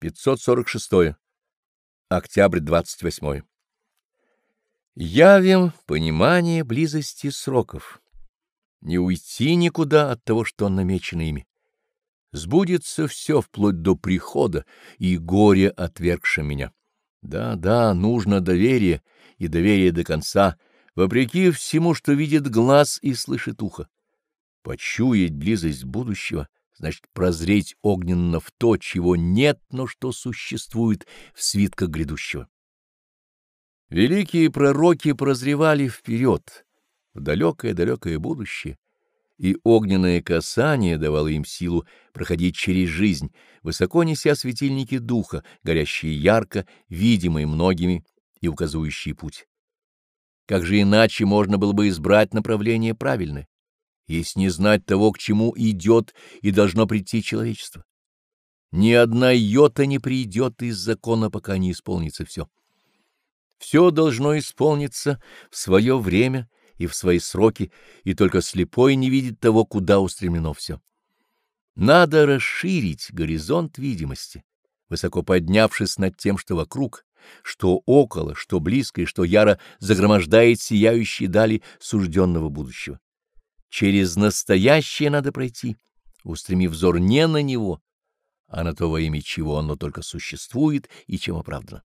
546. Октябрь 28. Явим понимание близости сроков. Не уйти никуда от того, что намечено ими. Сбудется все вплоть до прихода и горе отвергшим меня. Да, да, нужно доверие, и доверие до конца, вопреки всему, что видит глаз и слышит ухо. Почуять близость будущего значит прозреть огненно в то, чего нет, но что существует в свитках грядущего. Великие пророки прозревали вперед, в далекое-далекое будущее, и огненное касание давало им силу проходить через жизнь, высоко неся светильники духа, горящие ярко, видимые многими и указывающие путь. Как же иначе можно было бы избрать направление правильное? Если не знать того, к чему идет и должно прийти человечество. Ни одна йота не придет из закона, пока не исполнится все. Все должно исполниться в свое время и в свои сроки, и только слепой не видит того, куда устремлено все. Надо расширить горизонт видимости, высоко поднявшись над тем, что вокруг, что около, что близко и что яро загромождает сияющие дали сужденного будущего. Через настоящее надо пройти, устремив взор не на него, а на то, во имя чего оно только существует и чем оправдано.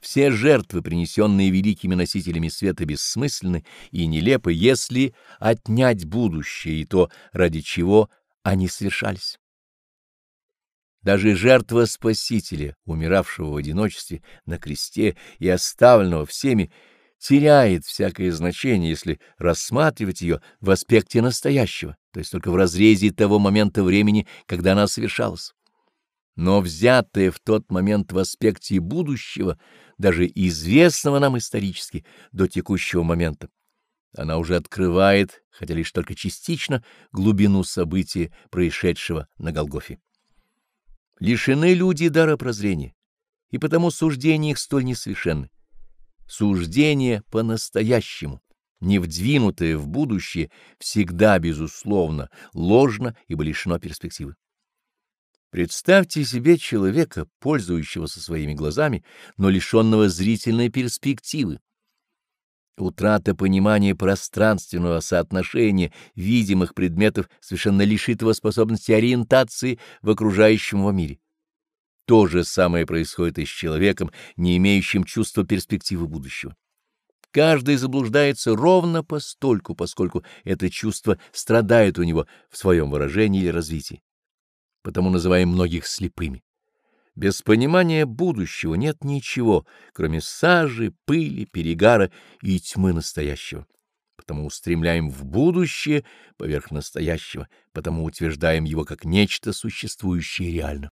Все жертвы, принесенные великими носителями света, бессмысленны и нелепы, если отнять будущее и то, ради чего они совершались. Даже жертва Спасителя, умиравшего в одиночестве на кресте и оставленного всеми, теряет всякое значение, если рассматривать ее в аспекте настоящего, то есть только в разрезе того момента времени, когда она совершалась. Но взятая в тот момент в аспекте будущего, даже известного нам исторически до текущего момента, она уже открывает, хотя лишь только частично, глубину события, происшедшего на Голгофе. Лишены люди дара прозрения, и потому суждения их столь несовершенны. Суждение по-настоящему, не вдвинутое в будущее, всегда, безусловно, ложно, ибо лишено перспективы. Представьте себе человека, пользующегося своими глазами, но лишенного зрительной перспективы. Утрата понимания пространственного соотношения видимых предметов совершенно лишит его способности ориентации в окружающем его мире. То же самое происходит и с человеком, не имеющим чувства перспективы будущего. Каждый заблуждается ровно постольку, поскольку это чувство страдает у него в своем выражении или развитии. Потому называем многих слепыми. Без понимания будущего нет ничего, кроме сажи, пыли, перегара и тьмы настоящего. Потому устремляем в будущее поверх настоящего, потому утверждаем его как нечто существующее реально.